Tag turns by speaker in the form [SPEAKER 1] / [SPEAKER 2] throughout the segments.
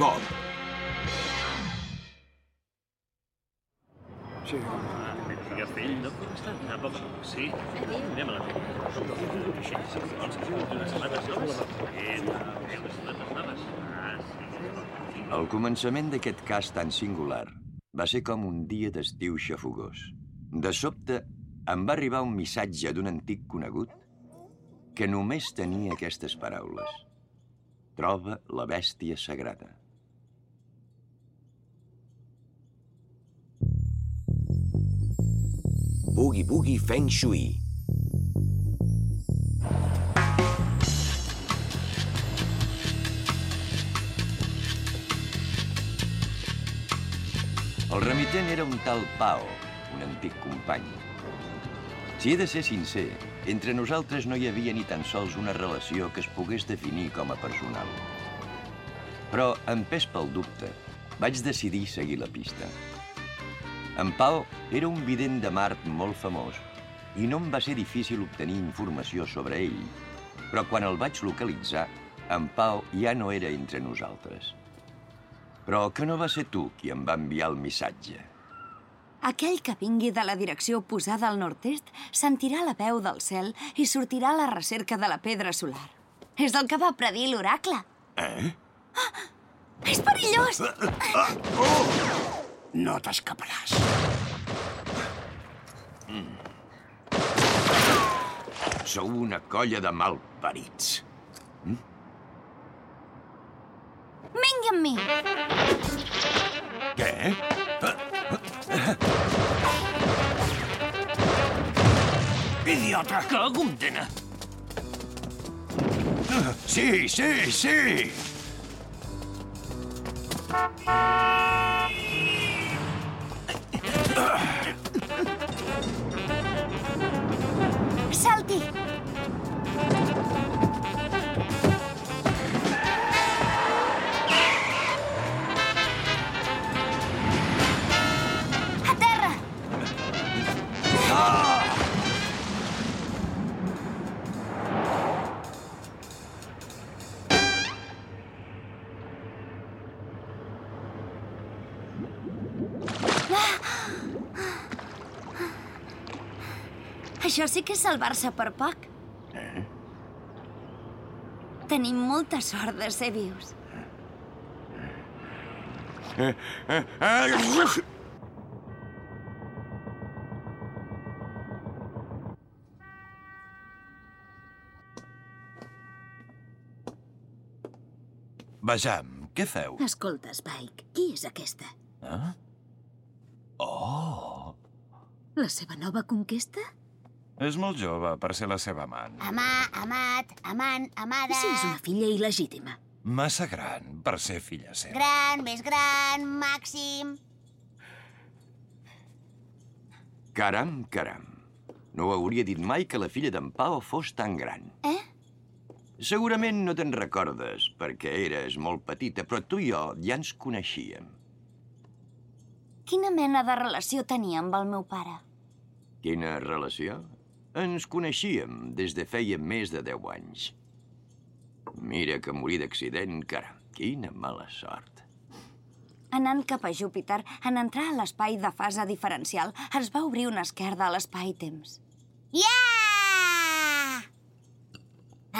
[SPEAKER 1] Bebop.
[SPEAKER 2] Castell no estar a poc sí? Anem a la unes noves? Unes noves? Ah, sí.
[SPEAKER 1] El començament d'aquest cas tan singular va ser com un dia d'estiu xafogós. De sobte, em va arribar un missatge d'un antic conegut que només tenia aquestes paraules. Troba la bèstia sagrada.
[SPEAKER 3] Boogie Boogie Feng Shui.
[SPEAKER 1] El remitent era un tal Pao, un antic company. Si he de ser sincer, entre nosaltres no hi havia ni tan sols una relació que es pogués definir com a personal. Però, empès pel dubte, vaig decidir seguir la pista. En Pau era un vident de Mart molt famós i no em va ser difícil obtenir informació sobre ell. Però quan el vaig localitzar, en Pau ja no era entre nosaltres. Però que no va ser tu qui em va enviar el missatge.
[SPEAKER 4] Aquell que vingui de la direcció oposada al nord-est sentirà la veu del cel i sortirà a la recerca de la pedra solar. És el que va predir l'oracle.
[SPEAKER 1] Eh?
[SPEAKER 4] És perillós!
[SPEAKER 5] No t'escaparàs.
[SPEAKER 1] Sou una colla de malparits.
[SPEAKER 4] Vingui amb mi!
[SPEAKER 1] Què?
[SPEAKER 5] Idiota!
[SPEAKER 2] Cago en dena!
[SPEAKER 5] Sí, sí, sí!
[SPEAKER 4] Salti! A Això sí que és salvar-se per poc. Tenim molta sort de ser vius.
[SPEAKER 6] Vejam, què feu?
[SPEAKER 4] Escolta, Spike, qui és aquesta?
[SPEAKER 6] Eh? Oh!
[SPEAKER 4] La seva nova conquesta?
[SPEAKER 6] És molt jove per ser la seva amant.
[SPEAKER 7] Amà, amat, amant, amada...
[SPEAKER 4] Sí, és una filla il·legítima.
[SPEAKER 6] Massa gran per ser filla seva.
[SPEAKER 7] Gran, més gran, màxim...
[SPEAKER 1] Caram, caram. No hauria dit mai que la filla d'en Pau fos tan gran.
[SPEAKER 4] Eh?
[SPEAKER 1] Segurament no te'n recordes, perquè eres molt petita, però tu i jo ja ens coneixíem.
[SPEAKER 4] Quina mena de relació tenia amb el meu pare?
[SPEAKER 1] Quina relació? Ens coneixíem des de feia més de 10 anys. Mira que morir d'accident, cara. Quina mala sort.
[SPEAKER 4] Anant cap a Júpiter, en entrar a l'espai de fase diferencial, es va obrir una esquerda a l'espai-temps.
[SPEAKER 7] Ja!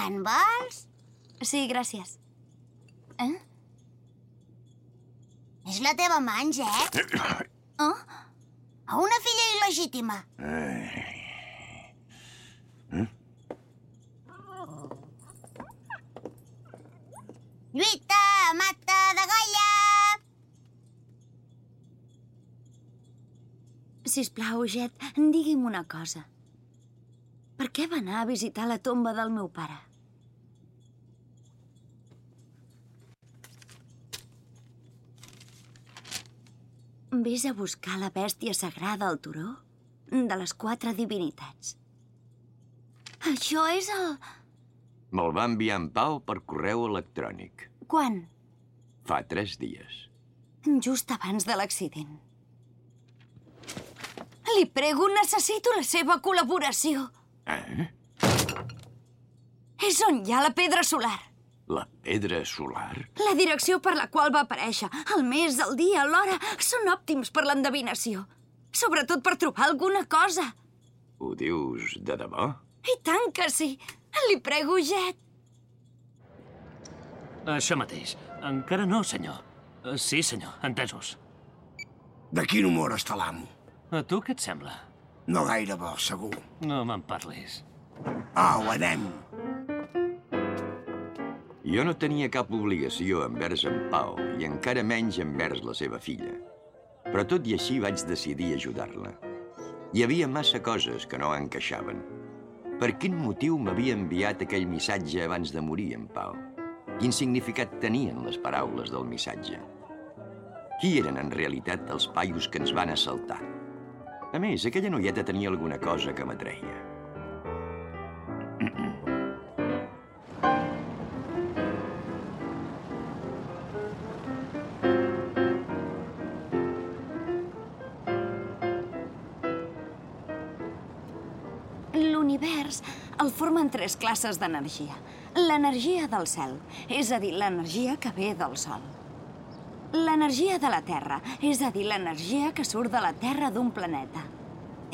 [SPEAKER 7] En vols?
[SPEAKER 4] Sí, gràcies. Eh?
[SPEAKER 7] És la teva manja, eh?
[SPEAKER 4] Oh?
[SPEAKER 7] A una filla il·legítima. Lluita, mata, degolla!
[SPEAKER 4] Sisplau, Jet, digui'm una cosa. Per què va anar a visitar la tomba del meu pare? Vés a buscar la bèstia sagrada al turó de les quatre divinitats. Això és el...
[SPEAKER 1] Me'l va enviar en Pau per correu electrònic.
[SPEAKER 4] Quan?
[SPEAKER 1] Fa tres dies.
[SPEAKER 4] Just abans de l'accident. Li prego, necessito la seva col·laboració.
[SPEAKER 1] Eh?
[SPEAKER 4] És on hi ha la pedra solar.
[SPEAKER 1] La pedra solar?
[SPEAKER 4] La direcció per la qual va aparèixer, el mes, el dia, l'hora, són òptims per l'endevinació. Sobretot per trobar alguna cosa.
[SPEAKER 1] Ho dius de debò?
[SPEAKER 4] I tant que sí. Li prego, Jet.
[SPEAKER 2] Això mateix. Encara no, senyor. Eh, Sí, senyor, entesos.
[SPEAKER 5] De quin humor està l'amo?
[SPEAKER 2] A tu què et sembla?
[SPEAKER 5] No gaire bo, segur.
[SPEAKER 2] No me'n parlis.
[SPEAKER 5] Au, anem.
[SPEAKER 1] Jo no tenia cap obligació envers en Pau i encara menys envers la seva filla. Però tot i així vaig decidir ajudar-la. Hi havia massa coses que no encaixaven. Per quin motiu m'havia enviat aquell missatge abans de morir en Pau? Quin significat tenien les paraules del missatge? Qui eren en realitat els paios que ens van assaltar? A més, aquella noieta tenia alguna cosa que m'atreia.
[SPEAKER 4] tres classes d'energia. L'energia del cel, és a dir, l'energia que ve del sol. L'energia de la Terra, és a dir, l'energia que surt de la Terra d'un planeta.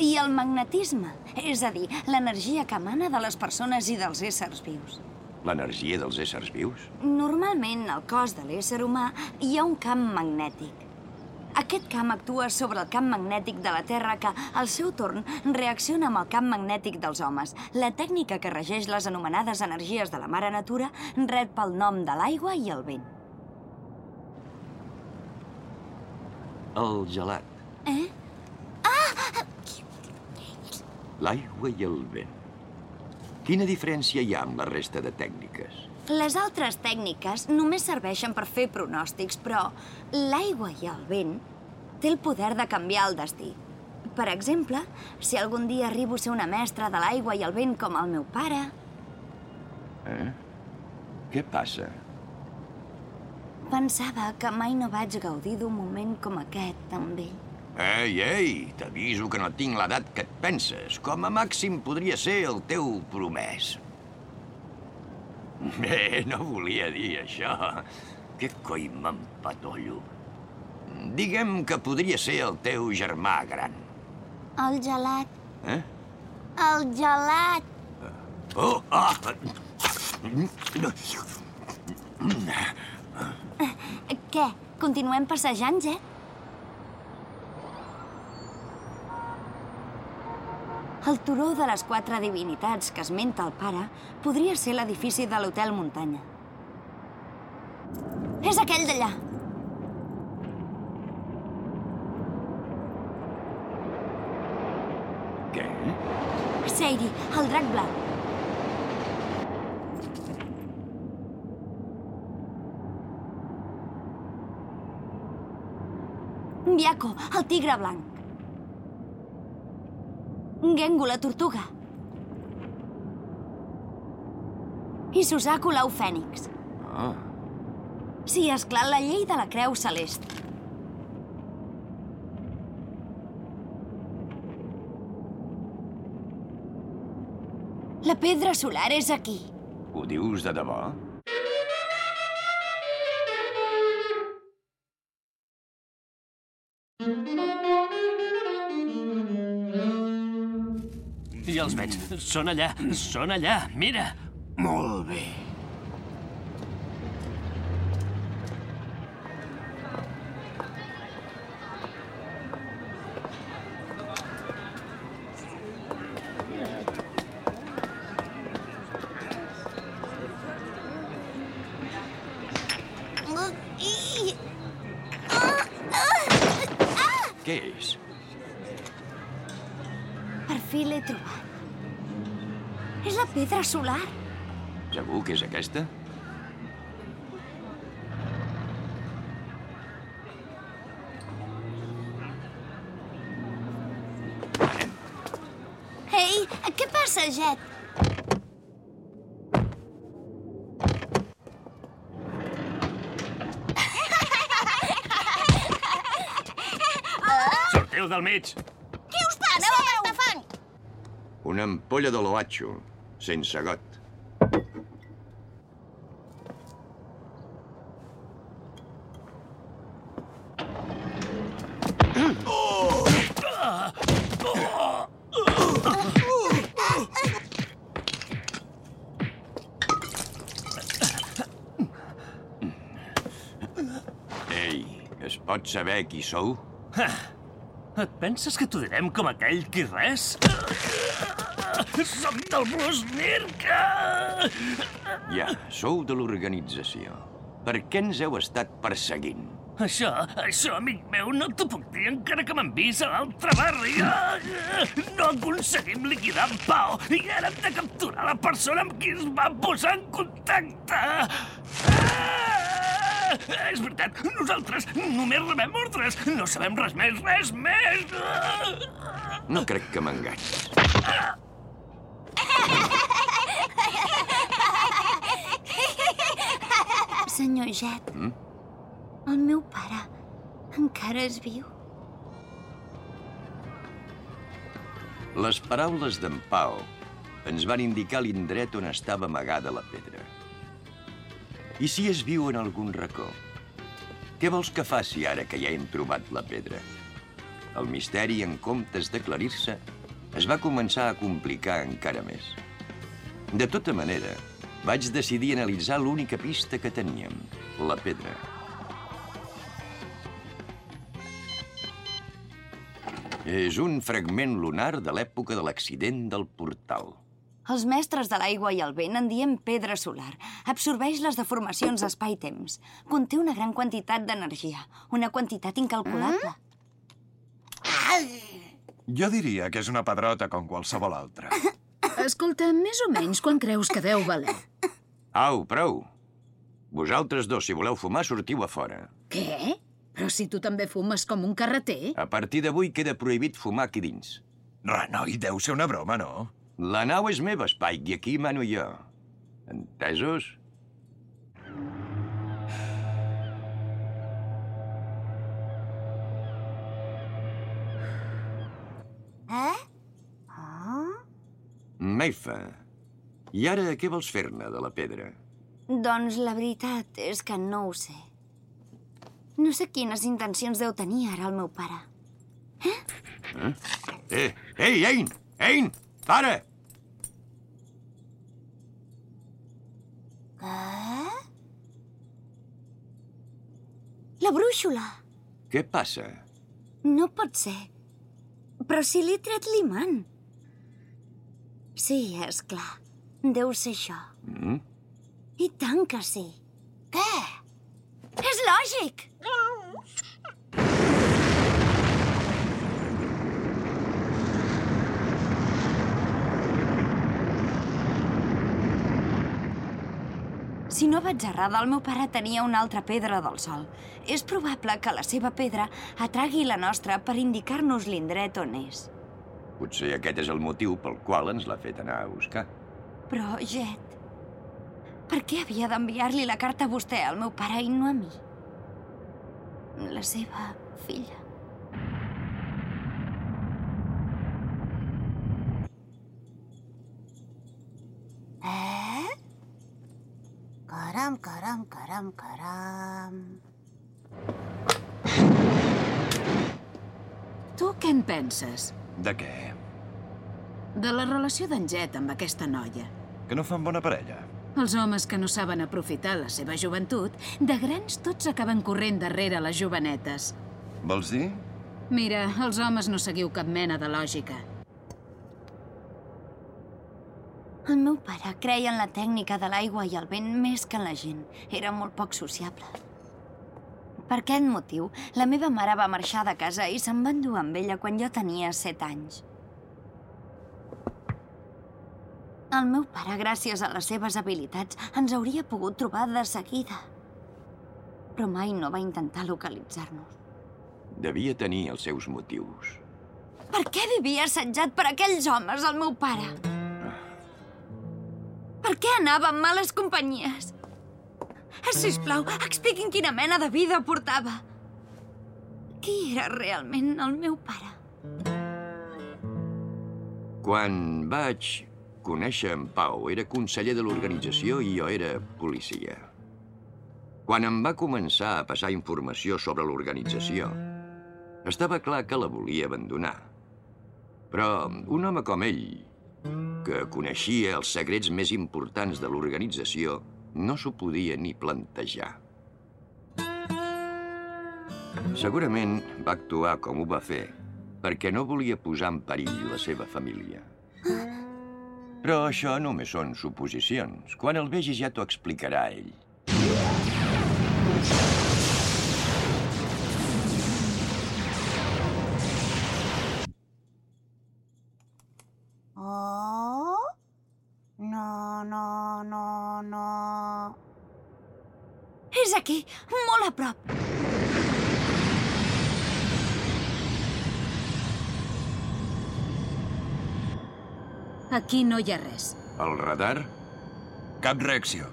[SPEAKER 4] I el magnetisme, és a dir, l'energia que emana de les persones i dels éssers vius.
[SPEAKER 1] L'energia dels éssers vius?
[SPEAKER 4] Normalment, al cos de l'ésser humà hi ha un camp magnètic. Aquest camp actua sobre el camp magnètic de la Terra que, al seu torn, reacciona amb el camp magnètic dels homes. La tècnica que regeix les anomenades energies de la mare natura rep pel nom de l'aigua i el vent.
[SPEAKER 1] El gelat.
[SPEAKER 4] Eh?
[SPEAKER 1] L'aigua i el vent. Quina diferència hi ha amb la resta de tècniques?
[SPEAKER 4] Les altres tècniques només serveixen per fer pronòstics, però l'aigua i el vent té el poder de canviar el destí. Per exemple, si algun dia arribo a ser una mestra de l'aigua i el vent com el meu pare...
[SPEAKER 1] Eh? Què passa?
[SPEAKER 4] Pensava que mai no vaig gaudir d'un moment com aquest amb ell.
[SPEAKER 1] Ei, ei, t'aviso que no tinc l'edat que et penses. Com a màxim podria ser el teu promès. Bé, no volia dir això. Què coi m'empatollo? Diguem que podria ser el teu germà gran.
[SPEAKER 7] El gelat,
[SPEAKER 1] Eh?
[SPEAKER 7] el gelat.
[SPEAKER 1] Oh, ah!
[SPEAKER 4] Què? Continuem passejant, eh? El turó de les quatre divinitats que esmenta el pare podria ser l'edifici de l'Hotel Muntanya. És aquell d'allà.
[SPEAKER 1] Què?
[SPEAKER 4] Seiri, el drac blanc. Biako, el tigre blanc. Gengu, la tortuga. I Suzaku, l'au fènix.
[SPEAKER 1] Ah,
[SPEAKER 4] Sí, esclar, la llei de la creu celest. La pedra solar és aquí.
[SPEAKER 1] ho dius de debò?
[SPEAKER 2] Veig. Són allà, són allà. Mira.
[SPEAKER 5] Molt bé.
[SPEAKER 1] Què és?
[SPEAKER 4] Per fi l'he trobat. És la pedra solar.
[SPEAKER 1] Segur que és aquesta?
[SPEAKER 7] Ei, què passa, Jet?
[SPEAKER 2] Sorteu del mig.
[SPEAKER 7] Què us passa? Aneu a!
[SPEAKER 1] Una ampolla de loatxo, sense got. Ei, es pot saber qui sou?
[SPEAKER 2] Et penses que t'ho direm com aquell qui res? Som del Brusnirka!
[SPEAKER 1] Ja, sou de l'organització. Per què ens heu estat perseguint?
[SPEAKER 2] Això, això, amic meu, no t'ho puc dir encara que m'envis a l'altre barri. No aconseguim liquidar en Pau i ara hem de capturar la persona amb qui es va posar en contacte. Ah! És veritat, nosaltres només rebem ordres. No sabem res més, res més.
[SPEAKER 1] No crec que m'enganyis.
[SPEAKER 4] Senyor Jet,
[SPEAKER 1] Mm?
[SPEAKER 4] el meu pare encara és viu.
[SPEAKER 1] Les paraules d'en Pau ens van indicar l'indret on estava amagada la pedra. I si es viu en algun racó? Què vols que faci ara que ja hem trobat la pedra? El misteri, en comptes d'aclarir-se, es va començar a complicar encara més. De tota manera, vaig decidir analitzar l'única pista que teníem, la pedra. És un fragment lunar de l'època de l'accident del portal.
[SPEAKER 4] Els mestres de l'aigua i el vent en diem pedra solar. Absorbeix les deformacions espai-temps. Conté una gran quantitat d'energia, una quantitat incalculable.
[SPEAKER 6] Jo diria que és una pedrota com qualsevol altra.
[SPEAKER 8] Escolta, més o menys quan creus que deu valer?
[SPEAKER 1] Au, prou! Vosaltres dos, si voleu fumar, sortiu a fora.
[SPEAKER 8] Què? Però si tu també fumes com un carreter?
[SPEAKER 1] A partir d'avui queda prohibit fumar aquí dins.
[SPEAKER 6] Renoi, deu ser una broma, no?
[SPEAKER 1] La nau és meva, Spike, i aquí mano jo. Entesos? Meifa, i ara què vols fer-ne, de la pedra?
[SPEAKER 4] Doncs la veritat és que no ho sé. No sé quines intencions deu tenir ara el meu pare.
[SPEAKER 1] Eh, ei, Ein! Ein! Para!
[SPEAKER 7] Què?
[SPEAKER 4] La brúixola!
[SPEAKER 1] Què passa?
[SPEAKER 4] No pot ser. Però si l'he tret l'imant. Sí, és clar. Deu ser això.
[SPEAKER 1] Mm?
[SPEAKER 4] I tant que sí.
[SPEAKER 7] Què?
[SPEAKER 4] És lògic! Si no vaig errada, el meu pare tenia una altra pedra del sol. És probable que la seva pedra atragui la nostra per indicar-nos l'indret on és.
[SPEAKER 1] Potser aquest és el motiu pel qual ens l'ha fet anar a buscar.
[SPEAKER 4] Però, Jet, per què havia d'enviar-li la carta a vostè, al meu pare, i no a mi? La seva filla.
[SPEAKER 7] Eh? Caram, caram, caram, caram...
[SPEAKER 8] què en penses?
[SPEAKER 6] De què?
[SPEAKER 8] De la relació d'en Jet amb aquesta noia.
[SPEAKER 6] Que no fan bona parella?
[SPEAKER 8] Els homes que no saben aprofitar la seva joventut, de grans tots acaben corrent darrere les jovenetes.
[SPEAKER 6] Vols dir?
[SPEAKER 8] Mira, els homes no seguiu cap mena de lògica.
[SPEAKER 4] El meu pare creia en la tècnica de l'aigua i el vent més que en la gent. Era molt poc sociable. Per aquest motiu, la meva mare va marxar de casa i se'n va endur amb ella quan jo tenia set anys. El meu pare, gràcies a les seves habilitats, ens hauria pogut trobar de seguida. Però mai no va intentar localitzar-nos.
[SPEAKER 1] Devia tenir els seus motius.
[SPEAKER 4] Per què vivia assetjat per aquells homes, el meu pare? Per què anava amb males companyies? Sisplau, expliquin quina mena de vida portava. Qui era realment el meu pare?
[SPEAKER 1] Quan vaig conèixer en Pau, era conseller de l'organització i jo era policia. Quan em va començar a passar informació sobre l'organització, estava clar que la volia abandonar. Però un home com ell, que coneixia els secrets més importants de l'organització, no s'ho podia ni plantejar. Segurament va actuar com ho va fer perquè no volia posar en perill la seva família. Però això només són suposicions. Quan el vegis ja t'ho explicarà ell.
[SPEAKER 4] És aquí, molt a prop.
[SPEAKER 8] Aquí no hi ha res.
[SPEAKER 1] El radar?
[SPEAKER 6] Cap reacció.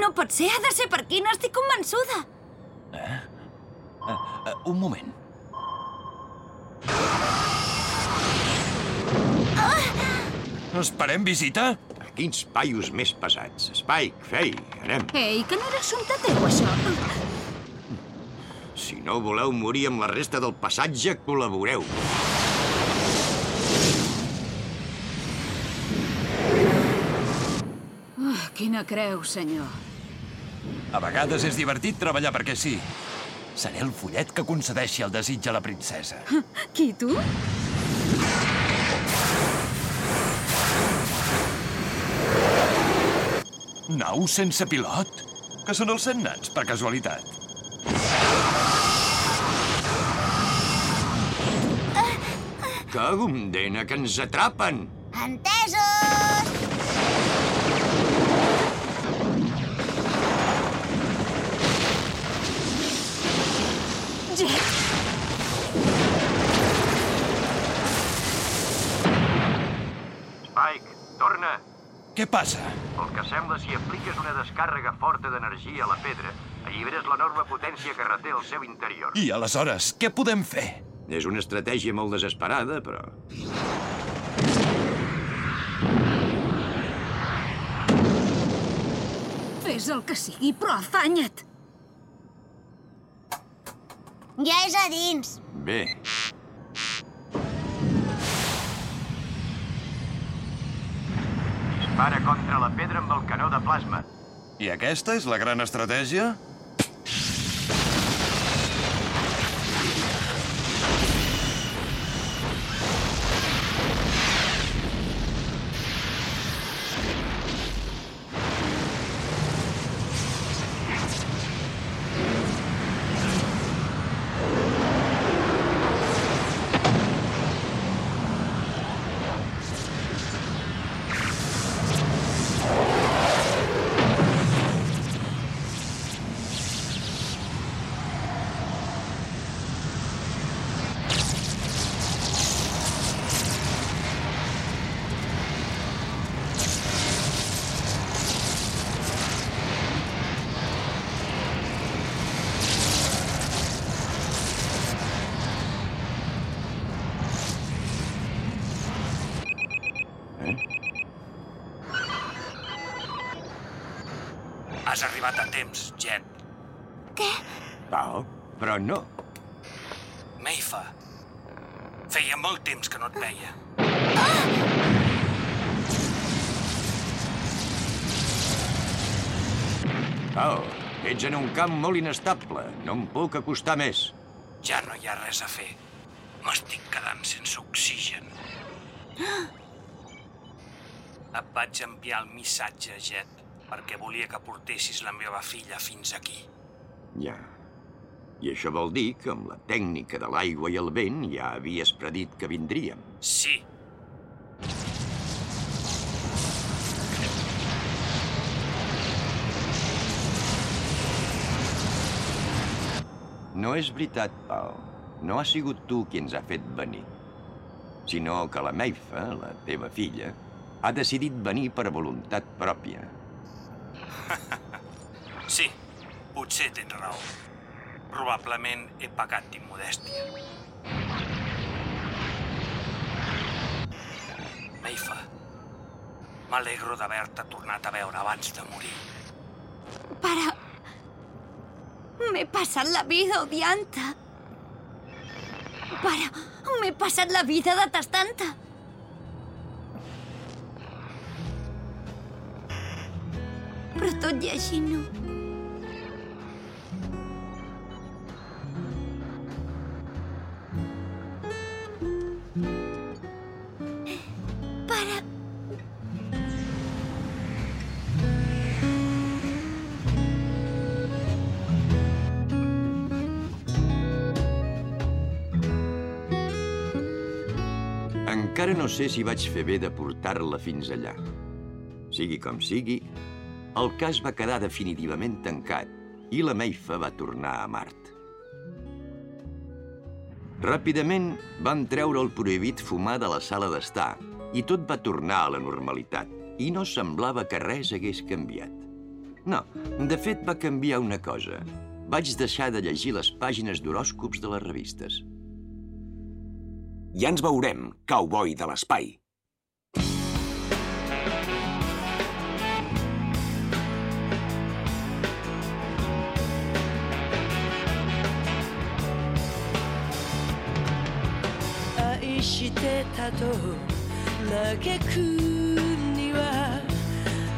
[SPEAKER 4] No pot ser, ha de ser per aquí, n'estic convençuda.
[SPEAKER 9] Uh, uh, un moment.
[SPEAKER 6] Esperem visita?
[SPEAKER 1] Quins paios més pesats. Spike, Fei, anem.
[SPEAKER 8] Ei, que no era assumpte teu, això.
[SPEAKER 1] Si no voleu morir amb la resta del passatge, col·laboreu.
[SPEAKER 8] Uh, quina creu, senyor.
[SPEAKER 6] A vegades és divertit treballar perquè sí. Seré el follet que concedeixi el desig a la princesa.
[SPEAKER 8] Qui, tu?
[SPEAKER 6] Nau sense pilot? Que són els set nans, per casualitat.
[SPEAKER 1] Que gondena, que ens atrapen!
[SPEAKER 7] Entesos!
[SPEAKER 4] Jet,
[SPEAKER 6] Què passa?
[SPEAKER 1] El que sembla si apliques una descàrrega forta d'energia a la pedra, alliberes l'enorme potència que reté el seu interior.
[SPEAKER 6] I aleshores, què podem fer?
[SPEAKER 1] És una estratègia molt desesperada, però...
[SPEAKER 8] Fes el que sigui, però afanya't.
[SPEAKER 7] Ja és a dins.
[SPEAKER 1] Bé. Dispara contra la pedra amb el canó de plasma.
[SPEAKER 6] I aquesta és la gran estratègia?
[SPEAKER 2] Has arribat a temps, Jet.
[SPEAKER 1] Pau, però no.
[SPEAKER 2] Meifa,
[SPEAKER 10] Feia molt temps que no et veia.
[SPEAKER 1] Pau, ets en un camp molt inestable. No em puc acostar més.
[SPEAKER 10] Ja no hi ha res a fer. M'estic quedant sense oxigen. Et vaig enviar el missatge, Jet, perquè volia que portessis la meva filla fins aquí.
[SPEAKER 1] Ja. I això vol dir que amb la tècnica de l'aigua i el vent ja havies predit que vindríem.
[SPEAKER 10] Sí.
[SPEAKER 1] No és veritat, Pau. No ha sigut tu qui ens ha fet venir. Sinó que la Meifa, la teva filla, ha decidit venir per voluntat pròpia.
[SPEAKER 10] Sí, potser tens raó. Probablement he pagat d'immodèstia. Meifa, m'alegro d'haver-te tornat a veure abans de morir.
[SPEAKER 4] Pare, m'he passat la vida odiant-te. Pare, m'he passat la vida detestant-te. Però tot i així no. Pare,
[SPEAKER 1] Encara no sé si vaig fer bé de portar-la fins allà. Sigui com sigui, el cas va quedar definitivament tancat i la Meifa va tornar a Mart. Ràpidament van treure el prohibit fumar de la sala d'estar i tot va tornar a la normalitat i no semblava que res hagués canviat. No, de fet va canviar una cosa. Vaig deixar de llegir les pàgines d'horòscops de les revistes.
[SPEAKER 3] Ja ens veurem, cowboy de l'espai.「
[SPEAKER 11] してたと嘆くには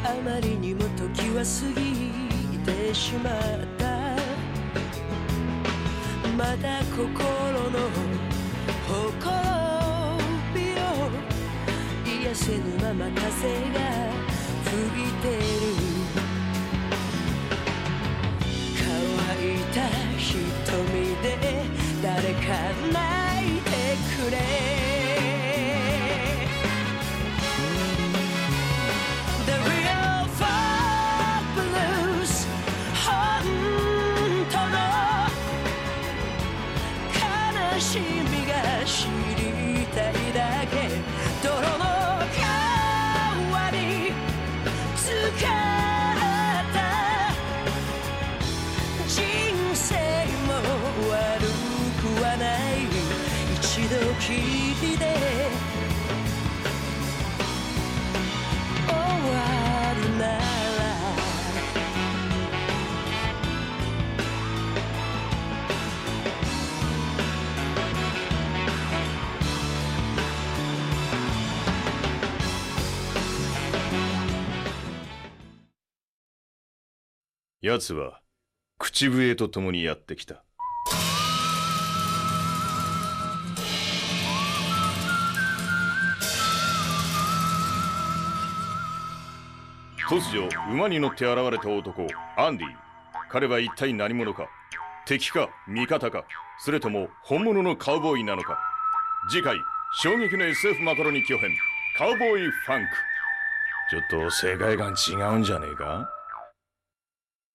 [SPEAKER 11] あまりにも時は過ぎてしまった」「まだ心のほこびを癒せぬまま風が吹いてる」乾いた瞳で誰か泣いてくれ
[SPEAKER 12] 奴は口笛と共にやってきた。突如馬に乗って現れた男アンディ。彼は一体何者か。敵か味方か。それとも本物のカウボーイなのか。次回衝撃の SF マカロニ巨編カウボーイファンク。ちょっと世界観違うんじゃねえか？